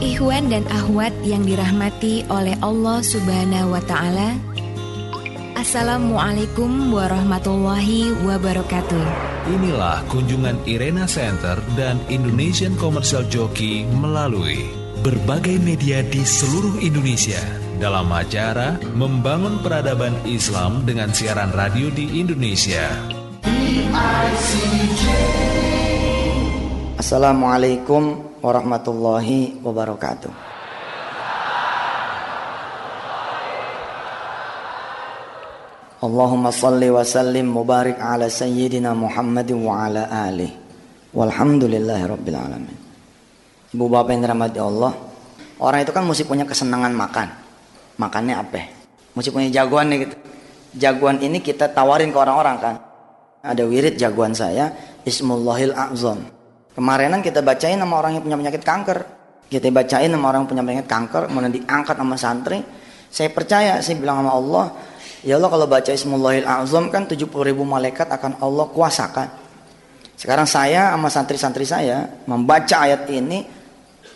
Ikhwan dan akhwat yang dirahmati oleh Allah Subhanahu wa taala. Assalamualaikum warahmatullahi wabarakatuh. Inilah kunjungan Irena Center dan Indonesian Commercial Jockey melalui berbagai media di seluruh Indonesia dalam acara Membangun Peradaban Islam dengan siaran radio di Indonesia. Assalamualaikum warahmatullahi wabarakatuh. Allahumma salli wa sallim mubarik ala sayyidina Muhammad wa ala alihi walhamdulillahi rabbil alamin. Ibu bapak yang dirahmati Allah, orang itu kan mesti punya kesenangan makan. Makannya apa? Mesti punya jagoan nih gitu. Jagoan ini kita tawarin ke orang-orang kan. Ada wirid jagoan saya, Ismullahil A'zam. Kemarinan kita bacain nama orang yang punya penyakit kanker. Kita bacain nama orang yang punya penyakit kanker, kemudian diangkat sama santri. Saya percaya, saya bilang sama Allah, Ya Allah kalau baca Ismullahil Azam kan 70 ribu malaikat akan Allah kuasakan. Sekarang saya sama santri-santri saya membaca ayat ini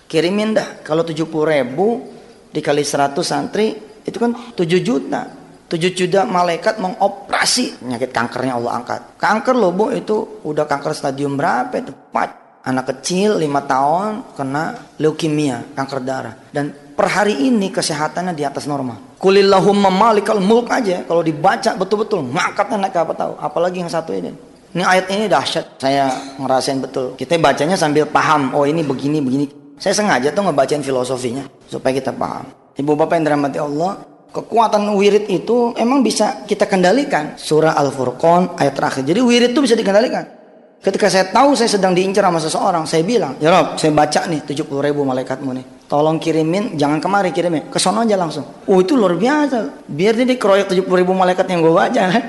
kirimin dah kalau 70 ribu dikali 100 santri itu kan 7 juta. 7 juta malaikat mengoperasi penyakit kankernya Allah angkat. Kanker loh bu itu udah kanker stadium berapa itu? 4. Anak kecil 5 tahun kena leukemia, kanker darah. Dan per hari ini kesehatannya di atas normal. Kulillahumma malikal mulk aja. Kalau dibaca betul-betul ngangkat naik apa tahu? Apalagi yang satu ini. Ini ayat ini dahsyat. Saya ngerasain betul. Kita bacanya sambil paham. Oh ini begini begini. Saya sengaja tuh ngebacain filosofinya supaya kita paham. Ibu bapak yang dirahmati Allah kekuatan wirid itu emang bisa kita kendalikan. Surah al-furqan ayat terakhir. Jadi wirid itu bisa dikendalikan Ketika saya tahu saya sedang diincar sama seseorang, saya bilang, ya Rob, saya baca nih 70 ribu malaikatmu nih. Tolong kirimin, jangan kemari kirimin, ke sono aja langsung. Oh itu luar biasa. Biar dia dikeroyok 70 ribu malaikat yang gue baca. Kan?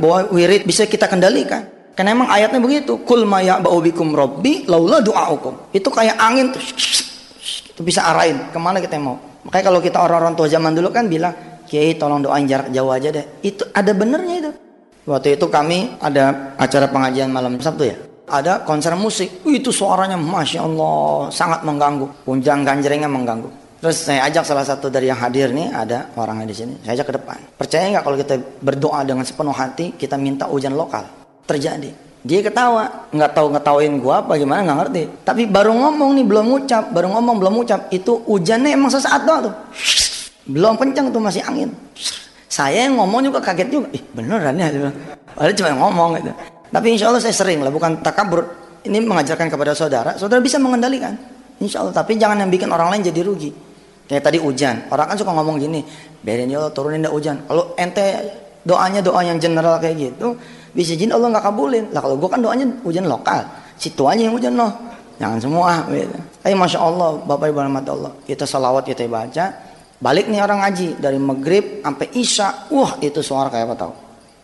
Bahwa wirid bisa kita kendalikan. Karena emang ayatnya begitu. Kul maya ba'ubikum robbi laula du'aukum. Itu kayak angin tuh. Itu bisa arahin ke mana kita mau. Makanya kalau kita orang-orang tua zaman dulu kan bilang, Kiai tolong doain jarak jauh aja deh. Itu ada benernya itu. Waktu itu kami ada acara pengajian malam Sabtu ya. Ada konser musik. Itu suaranya Masya Allah sangat mengganggu. Punjang ganjrengnya mengganggu. Terus saya ajak salah satu dari yang hadir nih ada orangnya di sini. Saya ajak ke depan. Percaya nggak kalau kita berdoa dengan sepenuh hati kita minta hujan lokal terjadi. Dia ketawa, nggak tahu ngetawain gua apa gimana nggak ngerti. Tapi baru ngomong nih belum ngucap, baru ngomong belum ngucap. Itu hujannya emang sesaat doang tuh. Belum kencang tuh masih angin. Saya yang ngomong juga kaget juga. Ih beneran ya. Padahal cuma ngomong gitu. Tapi insya Allah saya sering lah. Bukan takabur. Ini mengajarkan kepada saudara. Saudara bisa mengendalikan. Insya Allah. Tapi jangan yang bikin orang lain jadi rugi. Kayak tadi hujan. Orang kan suka ngomong gini. Biarin ya Allah turunin dah hujan. Kalau ente doanya doa yang general kayak gitu. Bisa jin Allah nggak kabulin. Lah kalau gue kan doanya hujan lokal. Situ aja yang hujan loh. Jangan semua. Gitu. Tapi Masya Allah. Bapak Ibu Allah. Kita salawat kita baca Balik nih orang ngaji dari maghrib sampai isya, wah itu suara kayak apa tau?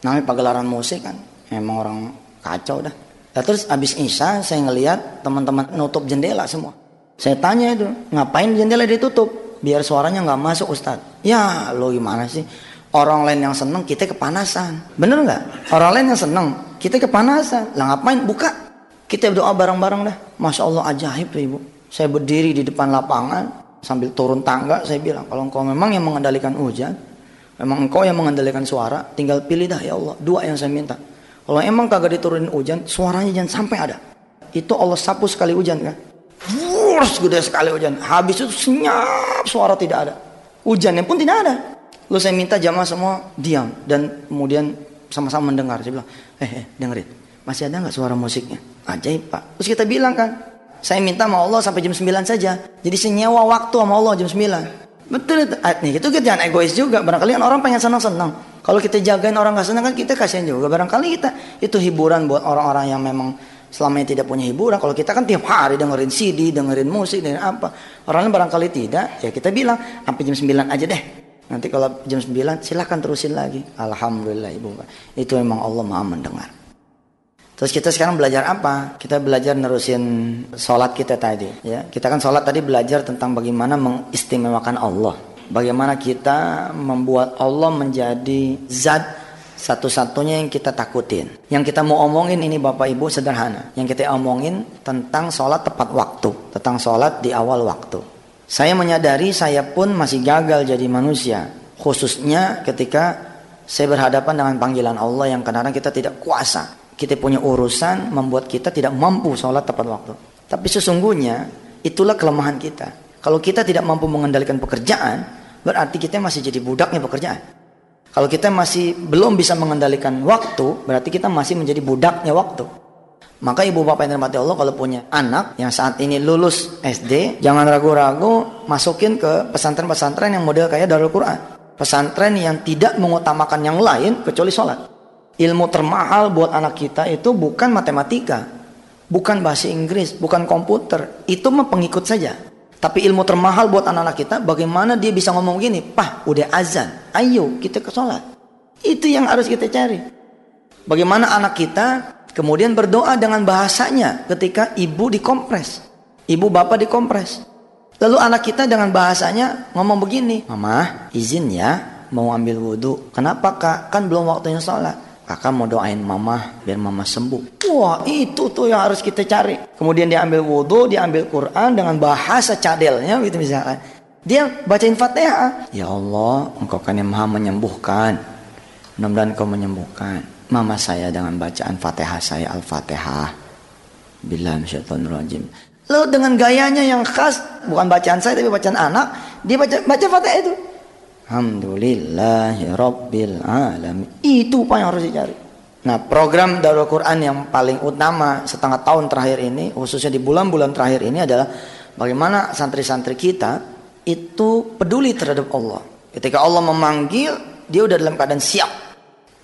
Namanya pagelaran musik kan, emang orang kacau dah. Nah, terus abis isya saya ngelihat teman-teman nutup jendela semua. Saya tanya itu, ngapain jendela ditutup? Biar suaranya nggak masuk Ustad. Ya lo gimana sih? Orang lain yang seneng kita kepanasan. Bener nggak? Orang lain yang seneng kita kepanasan. Lah ngapain? Buka. Kita berdoa bareng-bareng dah. Masya Allah ajaib tuh ibu. Saya berdiri di depan lapangan, sambil turun tangga saya bilang kalau engkau memang yang mengendalikan hujan memang engkau yang mengendalikan suara tinggal pilih dah ya Allah dua yang saya minta. Kalau emang kagak diturunin hujan suaranya jangan sampai ada. Itu Allah sapu sekali hujan kan? Wurs, gede sekali hujan. Habis itu senyap suara tidak ada. Hujannya pun tidak ada. Lalu saya minta jamaah semua diam dan kemudian sama-sama mendengar. Saya bilang eh, eh dengerin. Masih ada nggak suara musiknya? Ajaib pak. Terus kita bilang kan saya minta sama Allah sampai jam 9 saja. Jadi senyawa waktu sama Allah jam 9. Betul itu. Ah, nih, itu kita jangan egois juga. Barangkali kan orang pengen senang-senang. Kalau kita jagain orang gak senang kan kita kasihan juga. Barangkali kita itu hiburan buat orang-orang yang memang selama ini tidak punya hiburan. Kalau kita kan tiap hari dengerin CD, dengerin musik, dengerin apa. Orang lain barangkali tidak. Ya kita bilang sampai jam 9 aja deh. Nanti kalau jam 9 silahkan terusin lagi. Alhamdulillah ibu. Itu memang Allah maha mendengar. Terus kita sekarang belajar apa? Kita belajar nerusin sholat kita tadi. Ya, kita kan sholat tadi belajar tentang bagaimana mengistimewakan Allah. Bagaimana kita membuat Allah menjadi zat satu-satunya yang kita takutin. Yang kita mau omongin ini Bapak Ibu sederhana. Yang kita omongin tentang sholat tepat waktu. Tentang sholat di awal waktu. Saya menyadari saya pun masih gagal jadi manusia. Khususnya ketika saya berhadapan dengan panggilan Allah yang kadang-kadang kita tidak kuasa. Kita punya urusan membuat kita tidak mampu sholat tepat waktu. Tapi sesungguhnya itulah kelemahan kita. Kalau kita tidak mampu mengendalikan pekerjaan, berarti kita masih jadi budaknya pekerjaan. Kalau kita masih belum bisa mengendalikan waktu, berarti kita masih menjadi budaknya waktu. Maka ibu bapak yang dirahmati Allah kalau punya anak yang saat ini lulus SD, jangan ragu-ragu masukin ke pesantren-pesantren yang model kayak Darul Quran. Pesantren yang tidak mengutamakan yang lain kecuali sholat. Ilmu termahal buat anak kita itu bukan matematika, bukan bahasa Inggris, bukan komputer. Itu mah pengikut saja. Tapi ilmu termahal buat anak-anak kita, bagaimana dia bisa ngomong gini, Pah, udah azan, ayo kita ke sholat. Itu yang harus kita cari. Bagaimana anak kita Kemudian berdoa dengan bahasanya ketika ibu dikompres. Ibu bapak dikompres. Lalu anak kita dengan bahasanya ngomong begini. Mama izin ya mau ambil wudhu. Kenapa kak? Kan belum waktunya sholat. Kakak mau doain mama biar mama sembuh. Wah itu tuh yang harus kita cari. Kemudian dia ambil wudhu, dia ambil Quran dengan bahasa cadelnya gitu misalnya. Dia bacain fatihah. Ya Allah engkau kan yang maha menyembuhkan. Mudah-mudahan engkau menyembuhkan mama saya dengan bacaan Fatihah saya Al-Fatihah. Bila rajim. Lalu dengan gayanya yang khas, bukan bacaan saya tapi bacaan anak, dia baca baca Fatihah itu. Alhamdulillahirabbil alamin. Itu apa yang harus dicari. Nah, program Darul Quran yang paling utama setengah tahun terakhir ini, khususnya di bulan-bulan terakhir ini adalah bagaimana santri-santri kita itu peduli terhadap Allah. Ketika Allah memanggil, dia udah dalam keadaan siap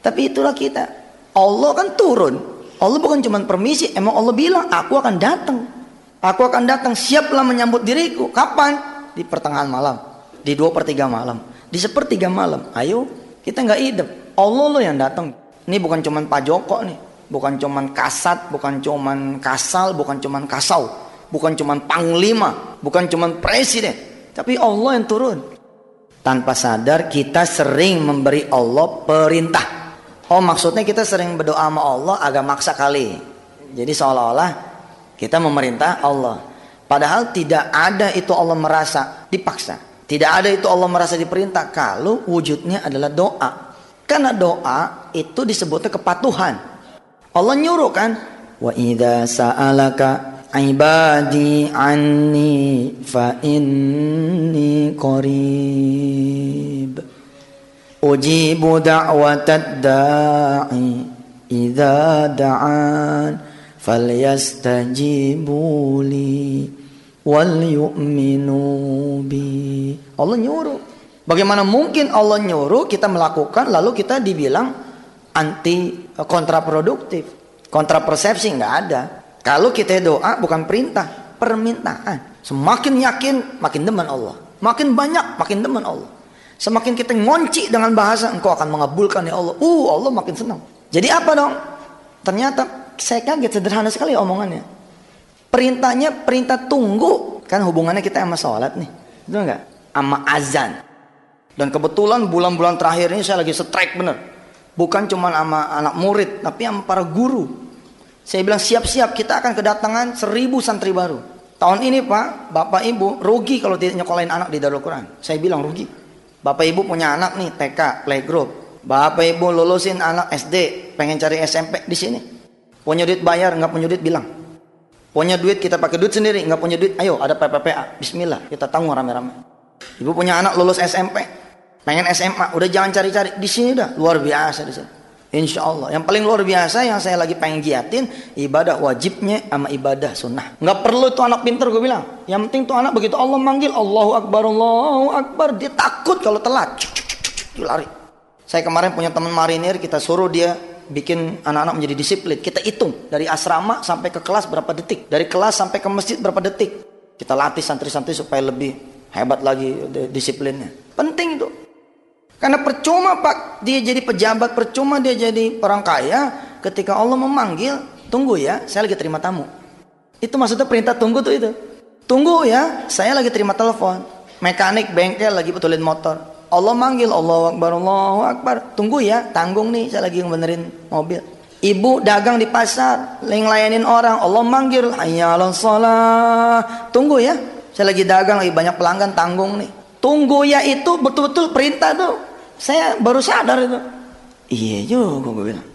tapi itulah kita. Allah kan turun. Allah bukan cuma permisi, emang Allah bilang, aku akan datang. Aku akan datang, siaplah menyambut diriku. Kapan? Di pertengahan malam. Di dua per tiga malam. Di sepertiga malam. Ayo, kita nggak hidup. Allah lo yang datang. Ini bukan cuma Pak Joko nih. Bukan cuma kasat, bukan cuma kasal, bukan cuma kasau. Bukan cuma panglima, bukan cuma presiden. Tapi Allah yang turun. Tanpa sadar kita sering memberi Allah perintah. Oh maksudnya kita sering berdoa sama Allah agak maksa kali. Jadi seolah-olah kita memerintah Allah. Padahal tidak ada itu Allah merasa dipaksa. Tidak ada itu Allah merasa diperintah kalau wujudnya adalah doa. Karena doa itu disebutnya kepatuhan. Allah nyuruh kan? Wa idza sa'alaka ibadi anni fa inni qarib. Ujibu da'watad da'i idza da'an falyastajibuli wal yu'minu bi. Allah nyuruh. Bagaimana mungkin Allah nyuruh kita melakukan lalu kita dibilang anti kontraproduktif, kontrapersepsi nggak ada. Kalau kita doa bukan perintah, permintaan. Semakin yakin, makin demen Allah. Makin banyak, makin demen Allah. Semakin kita ngonci dengan bahasa, engkau akan mengabulkan ya Allah. Uh, Allah makin senang. Jadi apa dong? Ternyata saya kaget sederhana sekali omongannya. Perintahnya perintah tunggu. Kan hubungannya kita sama sholat nih. Betul nggak? Sama azan. Dan kebetulan bulan-bulan terakhir ini saya lagi strike bener. Bukan cuma sama anak murid, tapi sama para guru. Saya bilang siap-siap kita akan kedatangan seribu santri baru. Tahun ini Pak, Bapak Ibu rugi kalau tidak nyekolahin anak di Darul Quran. Saya bilang rugi. Bapak ibu punya anak nih TK playgroup. Bapak ibu lulusin anak SD, pengen cari SMP di sini. Punya duit bayar, nggak punya duit bilang. Punya duit kita pakai duit sendiri, nggak punya duit, ayo ada PPPA, Bismillah kita tanggung rame-rame. Ibu punya anak lulus SMP, pengen SMA, udah jangan cari-cari di sini dah, luar biasa di sini. Insya Allah. Yang paling luar biasa yang saya lagi pengen giatin ibadah wajibnya sama ibadah sunnah. Nggak perlu itu anak pinter gue bilang. Yang penting tuh anak begitu Allah manggil Allahu Akbar Allahu Akbar dia takut kalau telat. Cuk, cuk, cuk, cuk, lari. Saya kemarin punya teman marinir kita suruh dia bikin anak-anak menjadi disiplin. Kita hitung dari asrama sampai ke kelas berapa detik, dari kelas sampai ke masjid berapa detik. Kita latih santri-santri supaya lebih hebat lagi disiplinnya. Penting itu. Karena percuma Pak dia jadi pejabat, percuma dia jadi orang kaya ketika Allah memanggil, tunggu ya, saya lagi terima tamu. Itu maksudnya perintah tunggu tuh itu. Tunggu ya, saya lagi terima telepon. Mekanik bengkel lagi betulin motor. Allah manggil, Allah Akbar, Allah Akbar. Tunggu ya, tanggung nih, saya lagi benerin mobil. Ibu dagang di pasar, lagi layanin orang. Allah manggil, hayya sholat. Tunggu ya, Saya lagi dagang, lagi banyak pelanggan, tanggung nih. Tunggu ya itu betul-betul perintah tuh. Saya baru sadar itu. Iya juga gue bilang.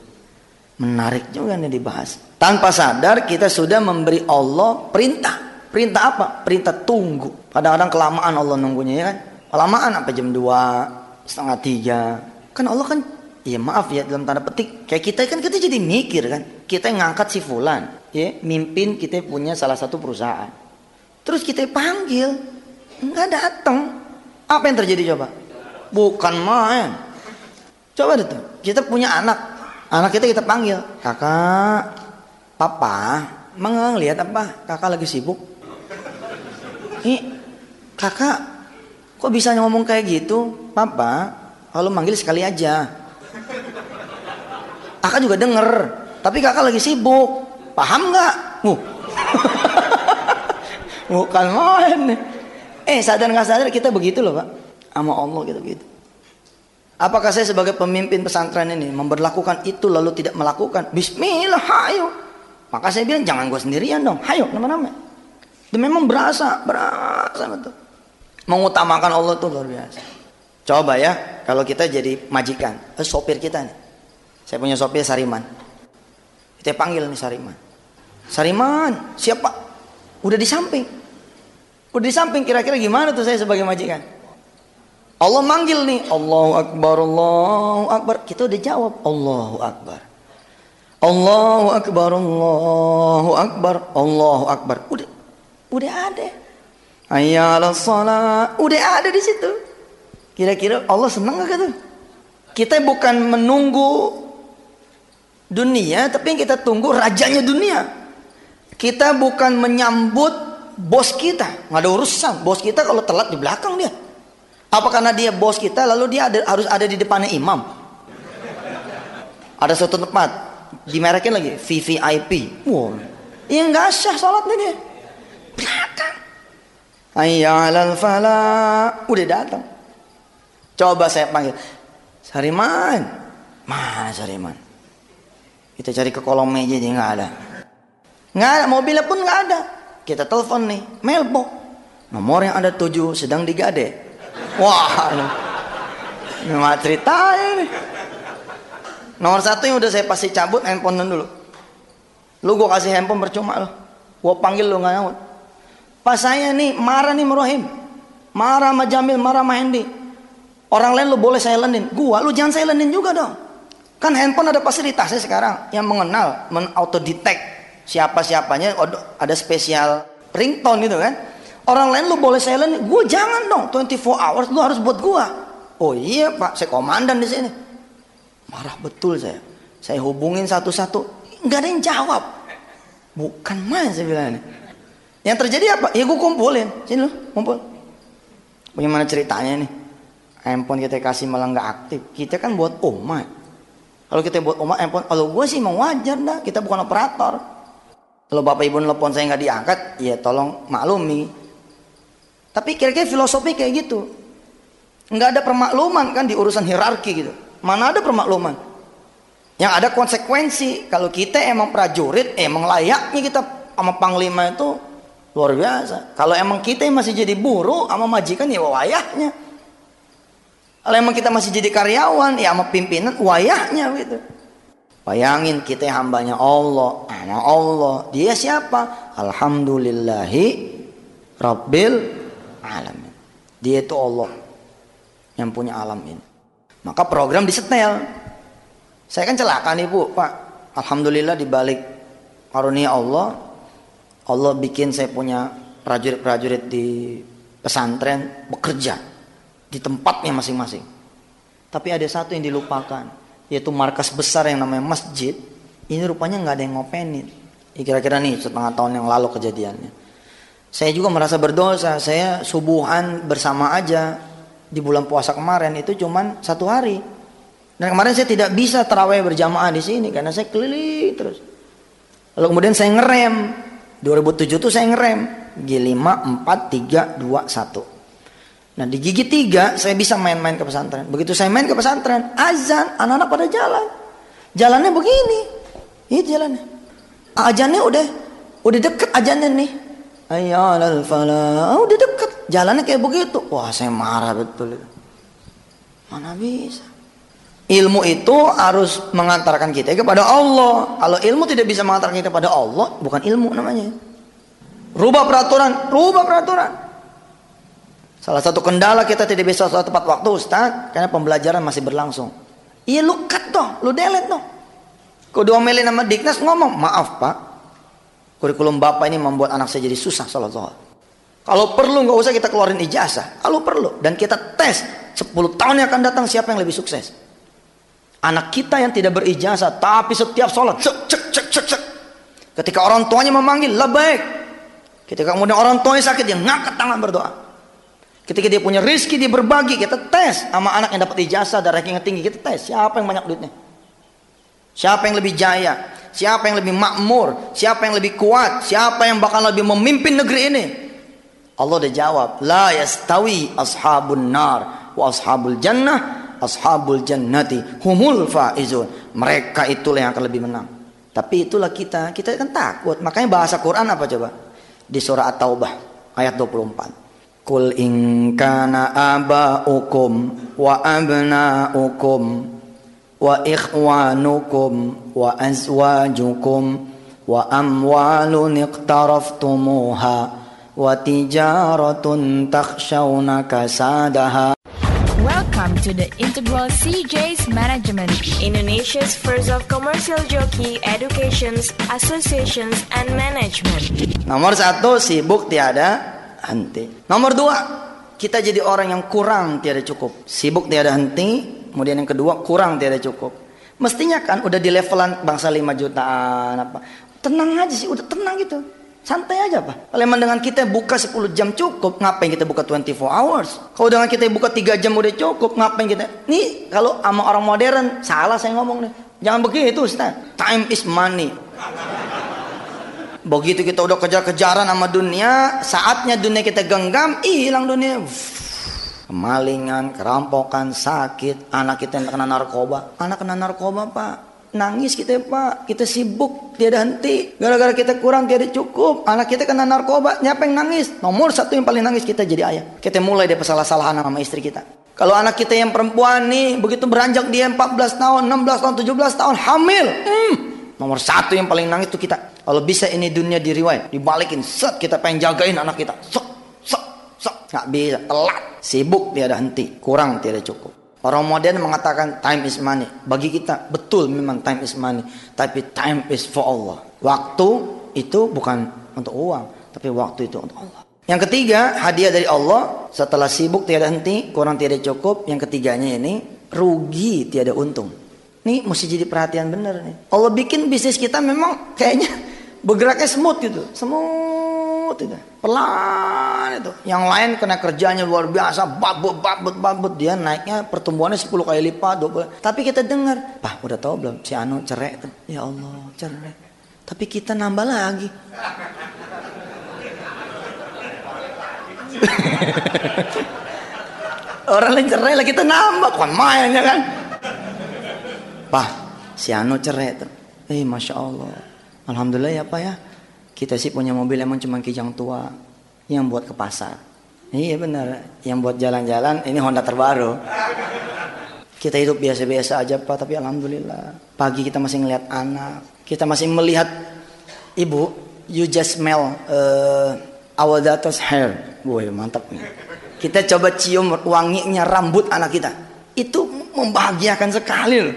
Menarik juga nih dibahas. Tanpa sadar kita sudah memberi Allah perintah. Perintah apa? Perintah tunggu. Kadang-kadang kelamaan Allah nunggunya ya kan. Kelamaan apa jam 2, setengah 3. Kan Allah kan Ya maaf ya dalam tanda petik kayak kita kan kita jadi mikir kan. Kita ngangkat si fulan ya mimpin kita punya salah satu perusahaan. Terus kita panggil nggak datang apa yang terjadi coba? Bukan main. Coba itu kita punya anak. Anak kita kita panggil kakak papa mengang lihat apa? Kakak lagi sibuk? Ini kakak kok bisa ngomong kayak gitu papa kalau manggil sekali aja Kakak juga denger, tapi kakak lagi sibuk. Paham nggak? Uh. Bukan main. Eh sadar nggak sadar kita begitu loh pak. Sama Allah gitu gitu. Apakah saya sebagai pemimpin pesantren ini memperlakukan itu lalu tidak melakukan? Bismillah, hayo. Maka saya bilang jangan gue sendirian dong. Hayo nama-nama. Dan memang berasa, berasa betul. Mengutamakan Allah itu luar biasa. Coba ya, kalau kita jadi majikan, eh, sopir kita nih. Saya punya sopir Sariman. Kita panggil nih Sariman. Sariman, siapa? Udah di samping. Udah di samping kira-kira gimana tuh saya sebagai majikan? Allah manggil nih, Allahu Akbar, Allahu Akbar. Kita udah jawab, Allahu Akbar. Allahu Akbar, Allahu Akbar, Allahu Akbar. Udah, udah ada. Ayyala salat, udah ada di situ. Kira-kira Allah senang gak tuh? Kita bukan menunggu dunia, tapi yang kita tunggu rajanya dunia. Kita bukan menyambut bos kita, nggak ada urusan. Bos kita kalau telat di belakang dia. Apa karena dia bos kita, lalu dia ada, harus ada di depannya imam? Ada suatu tempat, dimerekin lagi VVIP. Wow, yang nggak sah sholatnya dia. Belakang. Ayyalal fala, udah datang. Coba saya panggil, Sariman, mana Sariman? Kita cari ke kolong meja dia nggak ada. Nggak ada, mobilnya pun nggak ada. Kita telepon nih, mailbox. Nomor yang ada tujuh sedang digade. Wah, mah cerita ini. Nomor satu yang udah saya pasti cabut handphone dulu. Lu gue kasih handphone percuma lo. Gue panggil lu nggak nyaut. Pas saya nih marah nih Merohim. Marah sama Jamil, marah sama Hendy. Orang lain lu boleh saya silenin. Gua lu jangan saya silenin juga dong. Kan handphone ada fasilitasnya sekarang yang mengenal, men auto detect siapa-siapanya ada spesial ringtone gitu kan. Orang lain lu boleh silent, gue jangan dong 24 hours lu harus buat gua. Oh iya pak, saya komandan di sini. Marah betul saya. Saya hubungin satu-satu, nggak ada yang jawab. Bukan main saya bilang ini. Yang terjadi apa? Ya gue kumpulin, sini lu kumpul. Bagaimana ceritanya nih? Handphone kita kasih malah nggak aktif. Kita kan buat umat. Kalau kita buat umat handphone, kalau gue sih mau wajar dah, kita bukan operator. Kalau bapak ibu nelpon saya nggak diangkat, ya tolong maklumi. Tapi kira-kira filosofi kayak gitu. Nggak ada permakluman kan di urusan hierarki gitu. Mana ada permakluman? Yang ada konsekuensi. Kalau kita emang prajurit, emang layaknya kita sama panglima itu luar biasa. Kalau emang kita masih jadi buruh sama majikan ya wayahnya. Kalau emang kita masih jadi karyawan, ya sama pimpinan, wayahnya gitu. Bayangin kita hambanya Allah, sama Allah. Dia siapa? Alhamdulillahi Rabbil Alamin. Dia itu Allah yang punya alam ini. Maka program disetel. Saya kan celaka nih bu, Pak. Alhamdulillah dibalik karunia Allah, Allah bikin saya punya prajurit-prajurit di pesantren bekerja di tempatnya masing-masing. Tapi ada satu yang dilupakan, yaitu markas besar yang namanya masjid. Ini rupanya nggak ada yang ngopenin. Kira-kira nih setengah tahun yang lalu kejadiannya. Saya juga merasa berdosa. Saya subuhan bersama aja di bulan puasa kemarin itu cuman satu hari. Dan kemarin saya tidak bisa terawih berjamaah di sini karena saya keliling terus. Lalu kemudian saya ngerem. 2007 tuh saya ngerem. G5 4 3 2 1. Nah di gigi tiga saya bisa main-main ke pesantren. Begitu saya main ke pesantren, azan, anak-anak pada jalan. Jalannya begini, ini jalannya. Ajannya udah, udah deket ajannya nih. Ayyalal falah. Oh, udah deket. Jalannya kayak begitu. Wah, saya marah betul. Mana bisa? Ilmu itu harus mengantarkan kita kepada Allah. Kalau ilmu tidak bisa mengantarkan kita kepada Allah, bukan ilmu namanya. Rubah peraturan, rubah peraturan. Salah satu kendala kita tidak bisa suatu tepat waktu Ustaz, karena pembelajaran masih berlangsung. Iya lu cut toh, lu delete toh. Kau diomelin nama Diknas ngomong, maaf pak, kurikulum bapak ini membuat anak saya jadi susah salah soal. Kalau perlu nggak usah kita keluarin ijazah, kalau perlu dan kita tes 10 tahun yang akan datang siapa yang lebih sukses. Anak kita yang tidak berijazah tapi setiap sholat cek cek cek cek cek. Ketika orang tuanya memanggil baik. Ketika kemudian orang tuanya sakit dia ngangkat tangan berdoa. Ketika dia punya rizki dia berbagi kita tes sama anak yang dapat ijazah dan ranking tinggi kita tes siapa yang banyak duitnya. Siapa yang lebih jaya? Siapa yang lebih makmur? Siapa yang lebih kuat? Siapa yang bakal lebih memimpin negeri ini? Allah udah jawab, la yastawi ashabun nar wa ashabul jannah ashabul jannati humul faizun. Mereka itulah yang akan lebih menang. Tapi itulah kita, kita kan takut. Makanya bahasa Quran apa coba? Di surah At-Taubah ayat 24. Kul in kana aba'ukum wa abna'ukum wa ikhwanukum wa azwajukum wa amwalun iqtaraftumuha wa tijaratun takhshawna kasadaha to the Integral CJ's Management, Indonesia's first of commercial jockey educations, associations, and management. Nomor satu, sibuk tiada henti. Nomor dua, kita jadi orang yang kurang tiada cukup. Sibuk tiada henti, kemudian yang kedua, kurang tiada cukup. Mestinya kan udah di levelan bangsa 5 jutaan apa. Tenang aja sih, udah tenang gitu. Santai aja pak. Kalau emang dengan kita buka 10 jam cukup, ngapain kita buka 24 hours? Kalau dengan kita buka 3 jam udah cukup, ngapain kita? Nih kalau sama orang modern, salah saya ngomong nih. Jangan begitu Ustaz. Time is money. Begitu kita udah kejar-kejaran sama dunia, saatnya dunia kita genggam, hilang dunia. Kemalingan, kerampokan, sakit, anak kita yang kena narkoba. Anak kena narkoba pak, Nangis kita pak, kita sibuk, tiada henti. Gara-gara kita kurang, tiada cukup. Anak kita kena narkoba, siapa yang nangis? Nomor satu yang paling nangis kita jadi ayah. Kita mulai dari salah-salahan sama istri kita. Kalau anak kita yang perempuan nih, begitu beranjak dia 14 tahun, 16 tahun, 17 tahun, hamil. Hmm, nomor satu yang paling nangis itu kita. Kalau bisa ini dunia diriwayat, dibalikin, set kita pengen jagain anak kita. Set, set, set. Nggak bisa, telat. Sibuk tiada henti, kurang tiada cukup. Orang modern mengatakan time is money. Bagi kita betul memang time is money. Tapi time is for Allah. Waktu itu bukan untuk uang. Tapi waktu itu untuk Allah. Yang ketiga hadiah dari Allah. Setelah sibuk tiada henti. Kurang tiada cukup. Yang ketiganya ini rugi tiada untung. Ini mesti jadi perhatian bener nih. Allah bikin bisnis kita memang kayaknya bergeraknya smooth gitu. Smooth itu. Pelan itu. Yang lain kena kerjanya luar biasa, babut, babut, babut. Dia naiknya pertumbuhannya 10 kali lipat, 20. Tapi kita dengar, Pak udah tahu belum si Anu cerai? Ya Allah, cerai. Tapi kita nambah lagi. Orang lain cerai lah kita nambah, bukan main ya kan? Pak, si Anu cerai. Eh, masya Allah. Alhamdulillah ya Pak ya kita sih punya mobil emang cuma kijang tua yang buat ke pasar. Iya benar, yang buat jalan-jalan ini Honda terbaru. Kita hidup biasa-biasa aja Pak, tapi alhamdulillah. Pagi kita masih ngeliat anak, kita masih melihat ibu, you just smell uh, our daughter's hair. Woi, mantap nih. Kita coba cium wanginya rambut anak kita. Itu membahagiakan sekali loh.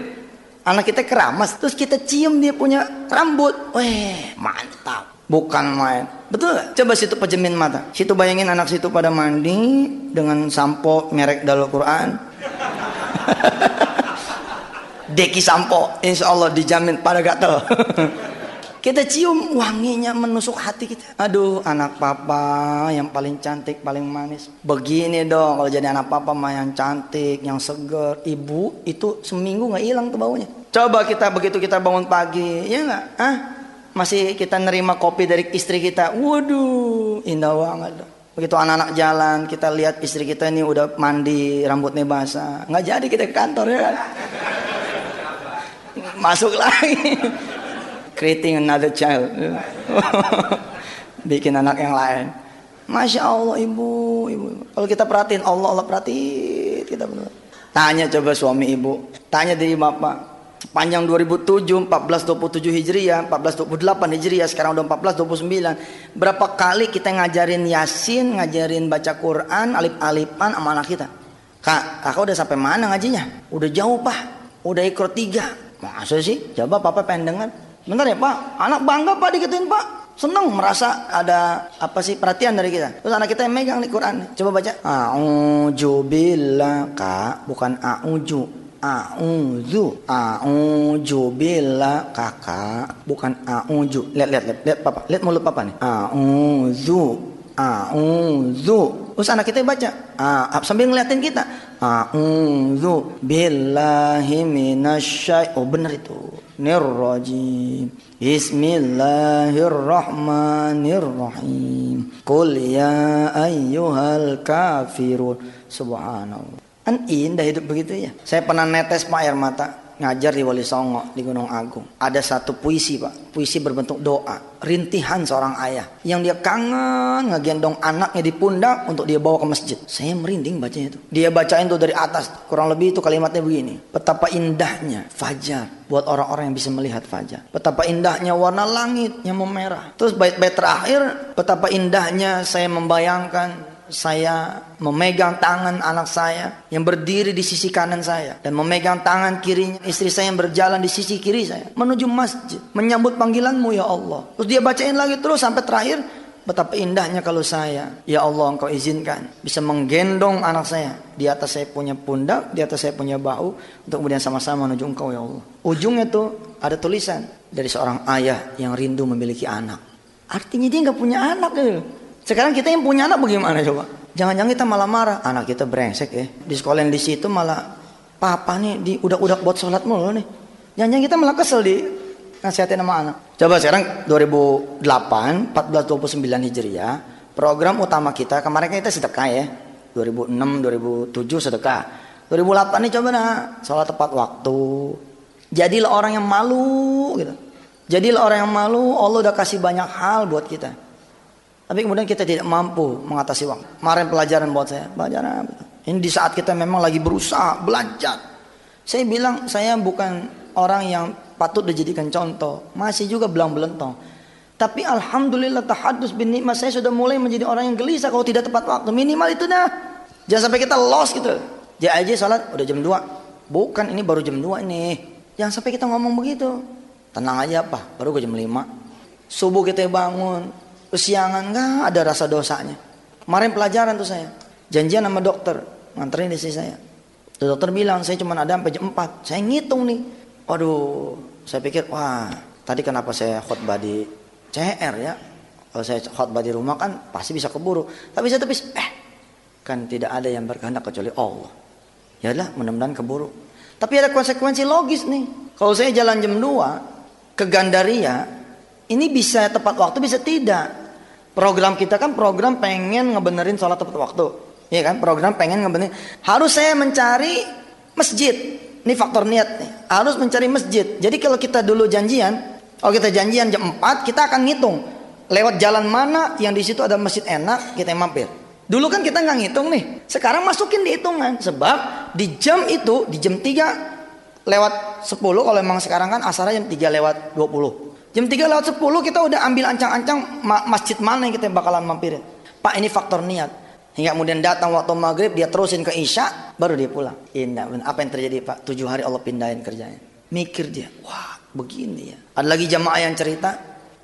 Anak kita keramas, terus kita cium dia punya rambut. Weh, mantap. Bukan main. Betul gak? Coba situ pejemin mata. Situ bayangin anak situ pada mandi dengan sampo merek dalam Quran. Deki sampo, insya Allah dijamin pada gatel. kita cium wanginya menusuk hati kita. Aduh, anak papa yang paling cantik, paling manis. Begini dong, kalau jadi anak papa mah yang cantik, yang seger. Ibu itu seminggu nggak hilang tuh baunya. Coba kita begitu kita bangun pagi, ya nggak? Ah, masih kita nerima kopi dari istri kita. Waduh, indah banget. Begitu anak-anak jalan, kita lihat istri kita ini udah mandi, rambutnya basah. Nggak jadi kita ke kantor ya kan? Masuk lagi. Creating another child. bikin anak yang lain. Masya Allah ibu, ibu. Kalau kita perhatiin Allah, Allah perhatiin kita. Tanya coba suami ibu, tanya diri bapak. Sepanjang 2007, 1427 Hijriah, 1428 Hijriah, sekarang udah 1429. Berapa kali kita ngajarin Yasin, ngajarin baca Quran, alif-alifan sama anak kita? Kak, kakak udah sampai mana ngajinya? Udah jauh, Pak. Udah ikut tiga. Masa sih? Coba papa pengen dengar. Bentar ya, Pak. Anak bangga, Pak, dikituin, Pak senang merasa ada apa sih perhatian dari kita. Terus anak kita yang megang nih Quran. Coba baca. A'udzu billah kak, bukan a'udzu. A'udzu. A'udzu billah kakak, bukan a'udzu. Lihat lihat lihat lihat papa. Lihat mulut papa nih. A'udzu. A'udzu. Terus anak kita baca. Ah, sambil ngeliatin kita. A'udzu billahi minasyai. Oh benar itu. Nirrajim. Bismillahirrahmanirrahim. Qul ya ayyuhal kafirun. Subhanallah. Kan indah hidup begitu ya. Saya pernah netes pak air mata ngajar di Wali Songo di Gunung Agung. Ada satu puisi pak, puisi berbentuk doa, rintihan seorang ayah yang dia kangen ngegendong anaknya di pundak untuk dia bawa ke masjid. Saya merinding bacanya itu. Dia bacain tuh dari atas, kurang lebih itu kalimatnya begini. Betapa indahnya fajar buat orang-orang yang bisa melihat fajar. Betapa indahnya warna langit yang memerah. Terus bait-bait terakhir, betapa indahnya saya membayangkan saya memegang tangan anak saya yang berdiri di sisi kanan saya dan memegang tangan kirinya. Istri saya yang berjalan di sisi kiri saya menuju masjid menyambut panggilanmu ya Allah. Terus dia bacain lagi terus sampai terakhir betapa indahnya kalau saya ya Allah engkau izinkan bisa menggendong anak saya di atas saya punya pundak di atas saya punya bahu untuk kemudian sama-sama menuju engkau ya Allah. Ujungnya tuh ada tulisan dari seorang ayah yang rindu memiliki anak. Artinya dia nggak punya anak gitu sekarang kita yang punya anak bagaimana coba? Jangan-jangan kita malah marah. Anak kita brengsek ya. Di sekolah yang di situ malah papa nih di udah-udah buat sholat mulu nih. Jangan-jangan kita malah kesel di nasihatin sama anak. Coba sekarang 2008, 1429 Hijriah, program utama kita kemarin kan kita sedekah ya. 2006, 2007 sedekah. 2008 nih coba nah, sholat tepat waktu. Jadilah orang yang malu gitu. Jadilah orang yang malu, Allah udah kasih banyak hal buat kita. Tapi kemudian kita tidak mampu mengatasi waktu. Kemarin pelajaran buat saya, pelajaran Ini di saat kita memang lagi berusaha belajar. Saya bilang saya bukan orang yang patut dijadikan contoh. Masih juga belang belentong. Tapi alhamdulillah tahadus bin nikmat saya sudah mulai menjadi orang yang gelisah kalau tidak tepat waktu. Minimal itu dah. Jangan sampai kita lost gitu. Dia aja salat udah jam 2. Bukan ini baru jam 2 ini. Jangan sampai kita ngomong begitu. Tenang aja apa, baru gue jam 5. Subuh kita bangun, Kesiangan nggak ada rasa dosanya. Kemarin pelajaran tuh saya. Janjian sama dokter. Nganterin istri saya. Tuh dokter bilang saya cuma ada sampai jam 4. Saya ngitung nih. Waduh. Saya pikir wah tadi kenapa saya khutbah di CR ya. Kalau saya khutbah di rumah kan pasti bisa keburu. Tapi saya tepis. Eh kan tidak ada yang berkehendak kecuali Allah. Ya lah mudah-mudahan keburu. Tapi ada konsekuensi logis nih. Kalau saya jalan jam 2 ke Gandaria, ini bisa tepat waktu bisa tidak. Program kita kan program pengen ngebenerin sholat tepat waktu. Iya kan? Program pengen ngebenerin. Harus saya mencari masjid. Ini faktor niat nih. Harus mencari masjid. Jadi kalau kita dulu janjian, kalau kita janjian jam 4, kita akan ngitung lewat jalan mana yang di situ ada masjid enak, kita mampir. Dulu kan kita nggak ngitung nih. Sekarang masukin di hitungan. Sebab di jam itu, di jam 3 lewat 10, kalau memang sekarang kan asarnya jam 3 lewat 20. Jam 3 lewat 10 kita udah ambil ancang-ancang masjid mana yang kita bakalan mampirin. Pak ini faktor niat. Hingga kemudian datang waktu maghrib dia terusin ke isya baru dia pulang. Indah. Apa yang terjadi Pak? Tujuh hari Allah pindahin kerjanya. Mikir dia. Wah begini ya. Ada lagi jamaah yang cerita.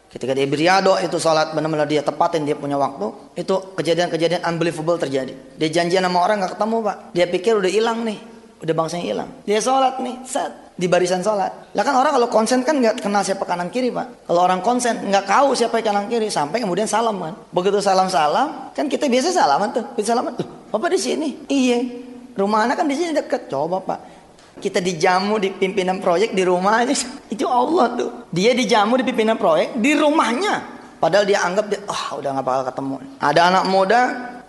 Ketika dia beriado itu sholat benar-benar dia tepatin dia punya waktu. Itu kejadian-kejadian unbelievable terjadi. Dia janjian sama orang nggak ketemu Pak. Dia pikir udah hilang nih. Udah bangsanya hilang. Dia sholat nih. Set di barisan sholat. Lah kan orang kalau konsen kan nggak kenal siapa kanan kiri pak. Kalau orang konsen nggak tahu siapa kanan kiri sampai kemudian salam kan. Begitu salam salam kan kita biasa salaman tuh. Kita salaman tuh. Bapak di sini. Iya. Rumah anak kan di sini deket. Coba pak. Kita dijamu di pimpinan proyek di rumahnya. Itu Allah tuh. Dia dijamu di pimpinan proyek di rumahnya. Padahal dia anggap dia, oh, udah nggak bakal ketemu. Ada anak muda,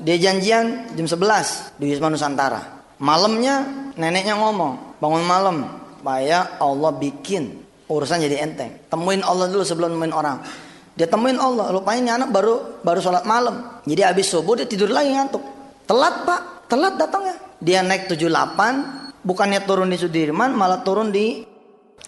dia janjian jam 11 di Wisma Nusantara. Malamnya neneknya ngomong, bangun malam, supaya Allah bikin urusan jadi enteng. Temuin Allah dulu sebelum nemuin orang. Dia temuin Allah, lupain anak baru baru sholat malam. Jadi habis subuh dia tidur lagi ngantuk. Telat pak, telat datangnya. Dia naik 78, bukannya turun di Sudirman, malah turun di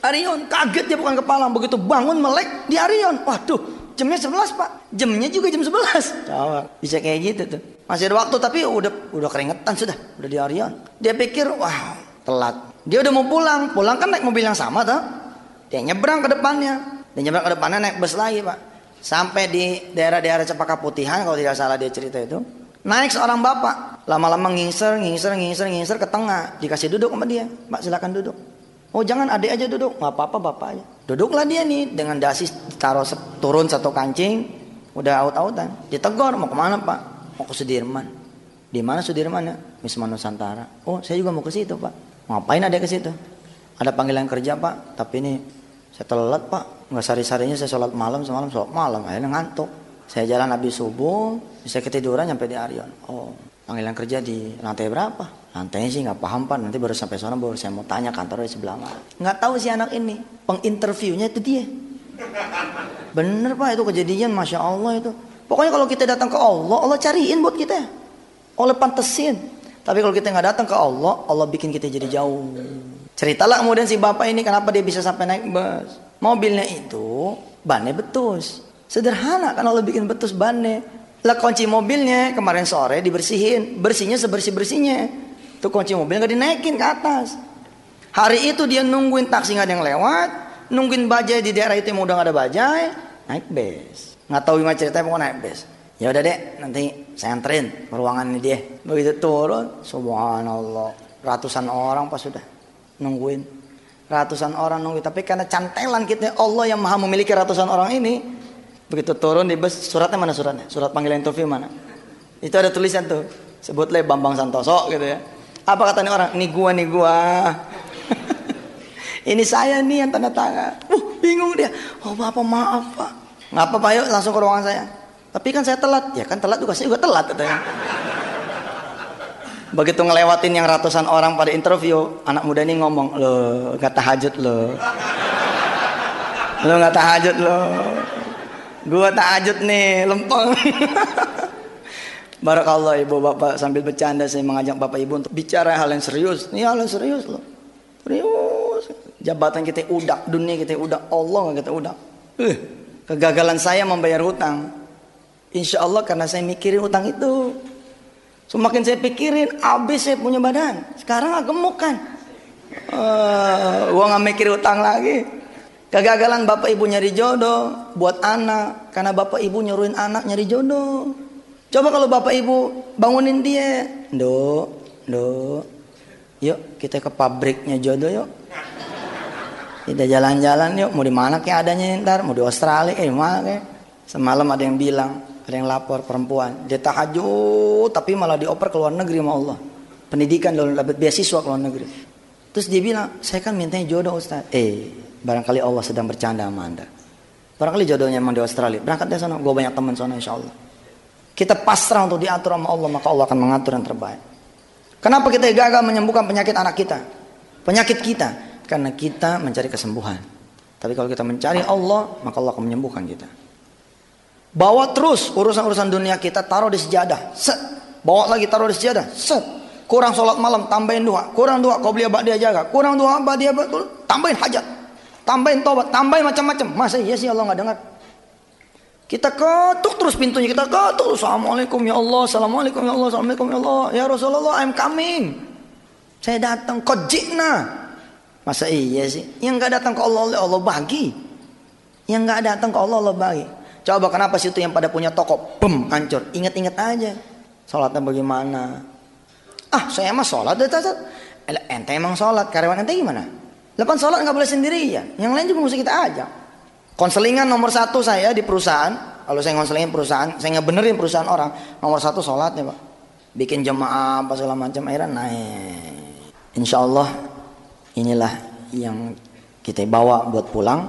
Arion. Kaget dia bukan kepala, begitu bangun melek di Arion. Waduh, jamnya 11 pak. Jamnya juga jam 11. Coba, bisa kayak gitu tuh. Masih ada waktu tapi udah udah keringetan sudah, udah di Arion. Dia pikir, wah telat. Dia udah mau pulang, pulang kan naik mobil yang sama tuh. Dia nyebrang ke depannya. Dia nyebrang ke depannya naik bus lagi pak. Sampai di daerah-daerah Cepaka Putihan kalau tidak salah dia cerita itu. Naik seorang bapak. Lama-lama ngingser, ngingser, ngingser, ngingser ke tengah. Dikasih duduk sama dia. Pak silakan duduk. Oh jangan adik aja duduk. Nggak apa-apa bapak aja. Duduklah dia nih dengan dasi taruh turun satu kancing. Udah out-outan. Ditegur mau ke mana pak? Mau ke Sudirman. Di mana Sudirman ya? Wisma Nusantara. Oh saya juga mau ke situ pak. Ngapain ada ke situ? Ada panggilan kerja pak. Tapi ini saya telat pak, nggak sari-sarinya saya sholat malam semalam sholat malam, akhirnya ngantuk. Saya jalan habis subuh, bisa ketiduran sampai di Arion. Oh, panggilan kerja di lantai berapa? Lantainya sih nggak paham pak, nanti baru sampai sana baru saya mau tanya kantor di sebelah mana. Nggak tahu si anak ini, penginterviewnya itu dia. Bener pak itu kejadian, masya Allah itu. Pokoknya kalau kita datang ke Allah, Allah cariin buat kita. Oleh pantesin. Tapi kalau kita nggak datang ke Allah, Allah bikin kita jadi jauh. Ceritalah kemudian si bapak ini kenapa dia bisa sampai naik bus. Mobilnya itu bannya betus. Sederhana kan Allah bikin betus bannya. Lah kunci mobilnya kemarin sore dibersihin. Bersihnya sebersih-bersihnya. Tuh kunci mobil nggak dinaikin ke atas. Hari itu dia nungguin taksi nggak ada yang lewat. Nungguin bajai di daerah itu yang udah nggak ada bajai. Naik bus. Nggak tahu gimana ceritanya mau naik bus. Ya udah deh, nanti saya anterin ke ini dia. Begitu turun, subhanallah. Ratusan orang pas sudah nungguin. Ratusan orang nungguin tapi karena cantelan kita Allah yang maha memiliki ratusan orang ini. Begitu turun di bus suratnya mana suratnya? Surat panggilan interview mana? Itu ada tulisan tuh sebutlah Bambang Santoso gitu ya. Apa katanya orang? Ini gua nih gua. Ini saya nih yang tanda tangan. Uh bingung dia. Oh bapak maaf pak nggak apa-apa yuk langsung ke ruangan saya tapi kan saya telat ya kan telat juga saya juga telat katanya Begitu ngelewatin yang ratusan orang pada interview, anak muda ini ngomong, lo gak tahajud lo. Lo gak tahajud lo. Gua tahajud nih, lempeng. Barakallah ibu bapak sambil bercanda saya mengajak bapak ibu untuk bicara hal yang serius. Ini hal yang serius loh. Serius. Jabatan kita udak, dunia kita udak, Allah nggak kita udak. Uh, kegagalan saya membayar hutang. Insya Allah karena saya mikirin hutang itu. Semakin saya pikirin, habis saya punya badan. Sekarang agak gemuk kan. Uh, gua nggak mikir utang lagi. Kegagalan bapak ibu nyari jodoh buat anak. Karena bapak ibu nyuruhin anak nyari jodoh. Coba kalau bapak ibu bangunin dia. Do, do. Yuk kita ke pabriknya jodoh yuk. Kita jalan-jalan yuk. Mau di mana kayak adanya ntar? Mau di Australia? Eh mana kayak? Semalam ada yang bilang ada yang lapor perempuan, dia tahajud tapi malah dioper ke luar negeri sama Allah. Pendidikan dalam dapat beasiswa ke luar negeri. Terus dia bilang, saya kan mintanya jodoh Ustaz. Eh, barangkali Allah sedang bercanda sama anda. Barangkali jodohnya memang di Australia. Berangkat dari sana, gue banyak teman sana insya Allah. Kita pasrah untuk diatur sama Allah, maka Allah akan mengatur yang terbaik. Kenapa kita gagal menyembuhkan penyakit anak kita? Penyakit kita. Karena kita mencari kesembuhan. Tapi kalau kita mencari Allah, maka Allah akan menyembuhkan kita. Bawa terus urusan-urusan dunia kita taruh di sejadah. Set. Bawa lagi taruh di sejadah. Set. Kurang sholat malam tambahin dua. Kurang dua kau beli dia jaga. Kurang dua dia betul tambahin hajat. Tambahin tobat, tambahin macam-macam. Masa iya sih Allah nggak dengar? Kita ketuk terus pintunya, kita ketuk. Assalamualaikum ya Allah, Assalamualaikum ya Allah, Assalamualaikum ya Allah. Ya Rasulullah, I'm coming. Saya datang, kau jikna. Masa iya sih? Yang nggak datang ke Allah, Allah bagi. Yang nggak datang ke Allah, Allah bagi. Coba kenapa situ yang pada punya toko, bem, hancur. Ingat-ingat aja. Sholatnya bagaimana? Ah, saya emang sholat. Ente emang sholat. Karyawan ente gimana? Lepas sholat nggak boleh sendiri ya. Yang lain juga mesti kita ajak. Konselingan nomor satu saya di perusahaan. Kalau saya konselingin perusahaan, saya nggak benerin perusahaan orang. Nomor satu sholatnya pak. Bikin jemaah apa segala macam. Akhirnya naik. Insya Allah inilah yang kita bawa buat pulang.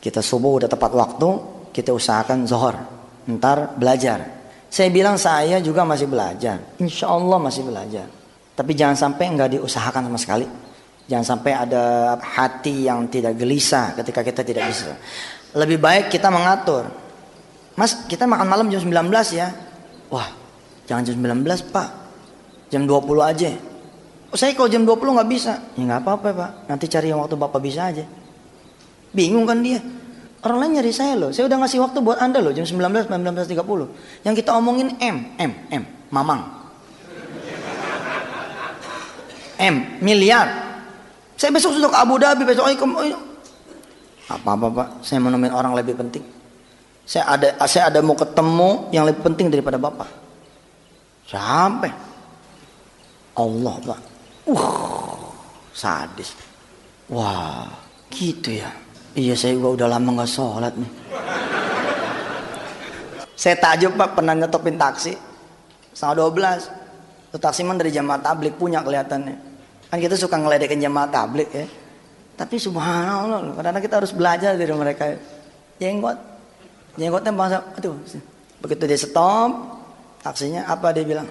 Kita subuh udah tepat waktu kita usahakan zohor ntar belajar saya bilang saya juga masih belajar insya Allah masih belajar tapi jangan sampai nggak diusahakan sama sekali jangan sampai ada hati yang tidak gelisah ketika kita tidak bisa lebih baik kita mengatur Mas kita makan malam jam 19 ya. Wah jangan jam 19 pak. Jam 20 aja. Oh, saya kalau jam 20 nggak bisa. Ya nggak apa-apa pak. Nanti cari yang waktu bapak bisa aja. Bingung kan dia. Orang lain nyari saya loh. Saya udah ngasih waktu buat anda loh. Jam 19, 19.30. Yang kita omongin M. M. M. Mamang. M. Miliar. Saya besok sudah ke Abu Dhabi. Besok. Apa-apa pak. Saya mau nemuin orang lebih penting. Saya ada saya ada mau ketemu yang lebih penting daripada bapak. Sampai Allah pak. Uh, sadis. Wah, gitu ya. Iya saya juga udah lama nggak sholat nih. saya takjub pak pernah nyetopin taksi. Sama 12. Tuh taksiman dari jamaah tablik punya kelihatannya. Kan kita suka ngeledekin jamaah tablik ya. Tapi subhanallah, karena kita harus belajar dari mereka. Jenggot, jenggotnya bangsa, aduh. Begitu dia stop, taksinya apa dia bilang?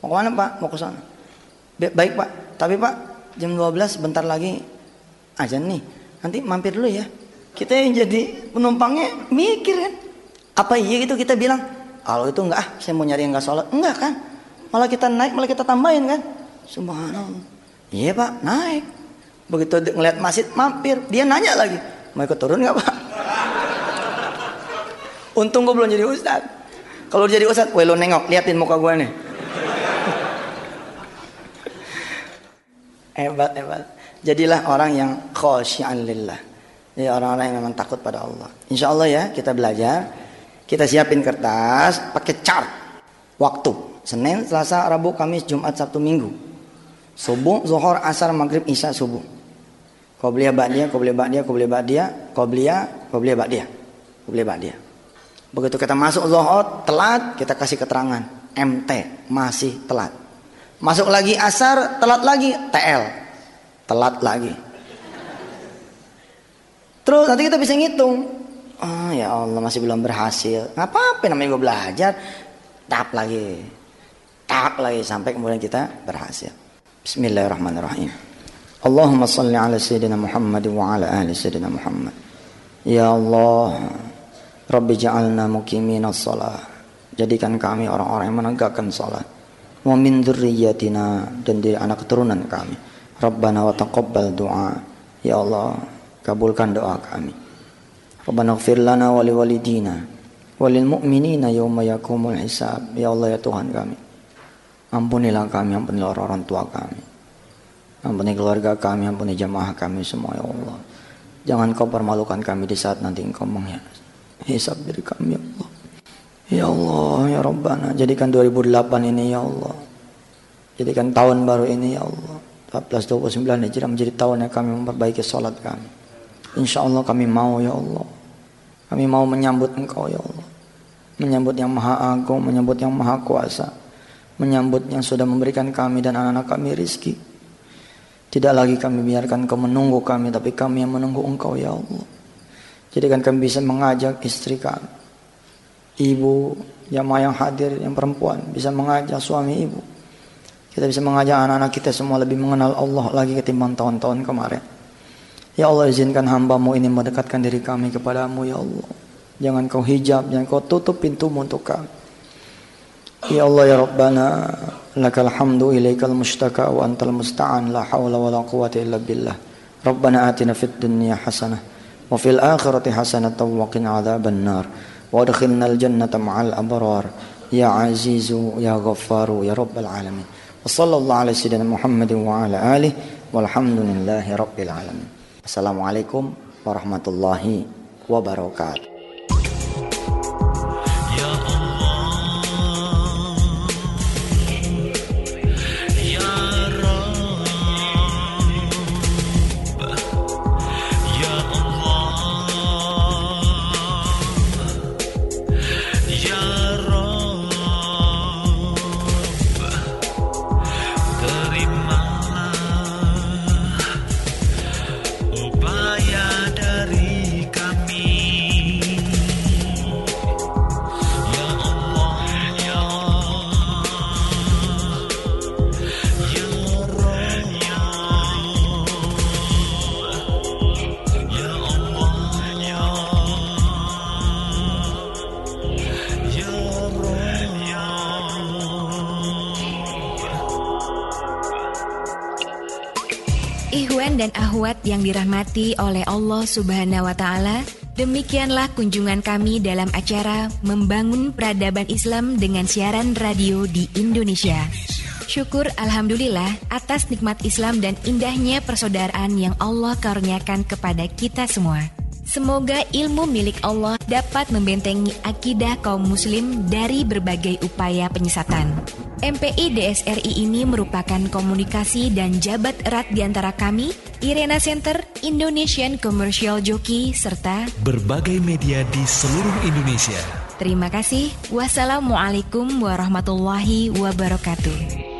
Mau ke mana pak? Mau ke sana. Baik pak, tapi pak jam 12 bentar lagi aja nih. Nanti mampir dulu ya. Kita yang jadi penumpangnya mikir kan. Apa iya gitu kita bilang, kalau itu enggak ah, saya mau nyari yang enggak sholat. Enggak kan? Malah kita naik, malah kita tambahin kan. Subhanallah. Iya pak, naik. Begitu ngeliat masjid mampir, dia nanya lagi, mau ikut turun nggak pak? Untung gue belum jadi ustad. Kalau jadi ustad, woi lo nengok, liatin muka gue nih. Hebat hebat. Jadilah orang yang khosyan lillah. Jadi orang-orang yang memang takut pada Allah. Insya Allah ya kita belajar. Kita siapin kertas, pakai chart waktu. Senin, Selasa, Rabu, Kamis, Jumat, Sabtu, Minggu. Subuh, Zuhur, Asar, Maghrib, Isya, Subuh. Qobliyah ba'diyah, qobliyah ba'diyah, qobliyah ba'diyah, qobliyah, qobliyah ba'diyah. Qobliyah ba'diyah. Begitu kita masuk zuhur telat, kita kasih keterangan MT masih telat. Masuk lagi asar telat lagi TL. Telat lagi. Terus nanti kita bisa ngitung. Oh ya Allah masih belum berhasil. Nggak apa-apa namanya gue belajar. Tap lagi. Tap lagi sampai kemudian kita berhasil. Bismillahirrahmanirrahim. Allahumma salli ala Sayyidina Muhammad wa ala ahli Sayyidina Muhammad. Ya Allah, Rabbi ja'alna muqimina salah. Jadikan kami orang-orang yang menegakkan salat. Wa min dzurriyyatina dan dari anak keturunan kami. Rabbana wa taqabbal du'a. Ya Allah, kabulkan doa kami. Rabbana ighfir lana wa liwalidina walil mu'minina yawma yakumul hisab. Ya Allah ya Tuhan kami. Ampunilah kami, ampunilah orang-orang tua kami Ampuni keluarga kami, ampuni jamaah kami semua ya Allah. Jangan kau permalukan kami di saat nanti engkau menghisap diri kami ya Allah. Ya Allah, ya Rabbana, jadikan 2008 ini ya Allah. Jadikan tahun baru ini ya Allah. 1429 Hijrah menjadi tahun yang kami memperbaiki sholat kami. Insya Allah kami mau ya Allah. Kami mau menyambut engkau ya Allah. Menyambut yang maha agung, menyambut yang maha kuasa. Menyambut yang sudah memberikan kami dan anak-anak kami rizki. Tidak lagi kami biarkan kau menunggu kami, tapi kami yang menunggu engkau ya Allah. Jadikan kami bisa mengajak istri kami, ibu, jamaah yang hadir, yang perempuan, bisa mengajak suami ibu. Kita bisa mengajak anak-anak kita semua lebih mengenal Allah lagi ketimbang tahun-tahun kemarin. Ya Allah izinkan hambamu ini mendekatkan diri kami kepadamu ya Allah. Jangan kau hijab, jangan kau tutup pintumu untuk kami. Ya Allah ya Rabbana lakal hamdu ilaikal mustaka wa antal musta'an la hawla wa la quwata illa billah Rabbana atina fid hasanah wa fil akhirati hasanah wa qina wa adkhilna al jannata ma'al abrar ya azizu ya ghaffaru ya rabbal alamin wa sallallahu ala sayyidina Muhammadin wa ala alihi walhamdulillahi rabbil alamin Assalamualaikum warahmatullahi wabarakatuh dan akhwat yang dirahmati oleh Allah Subhanahu wa taala, demikianlah kunjungan kami dalam acara Membangun Peradaban Islam dengan siaran radio di Indonesia. Syukur Alhamdulillah atas nikmat Islam dan indahnya persaudaraan yang Allah karuniakan kepada kita semua. Semoga ilmu milik Allah dapat membentengi akidah kaum muslim dari berbagai upaya penyesatan. MPI DSRI ini merupakan komunikasi dan jabat erat di antara kami, Irena Center, Indonesian Commercial Jockey, serta berbagai media di seluruh Indonesia. Terima kasih. Wassalamualaikum warahmatullahi wabarakatuh.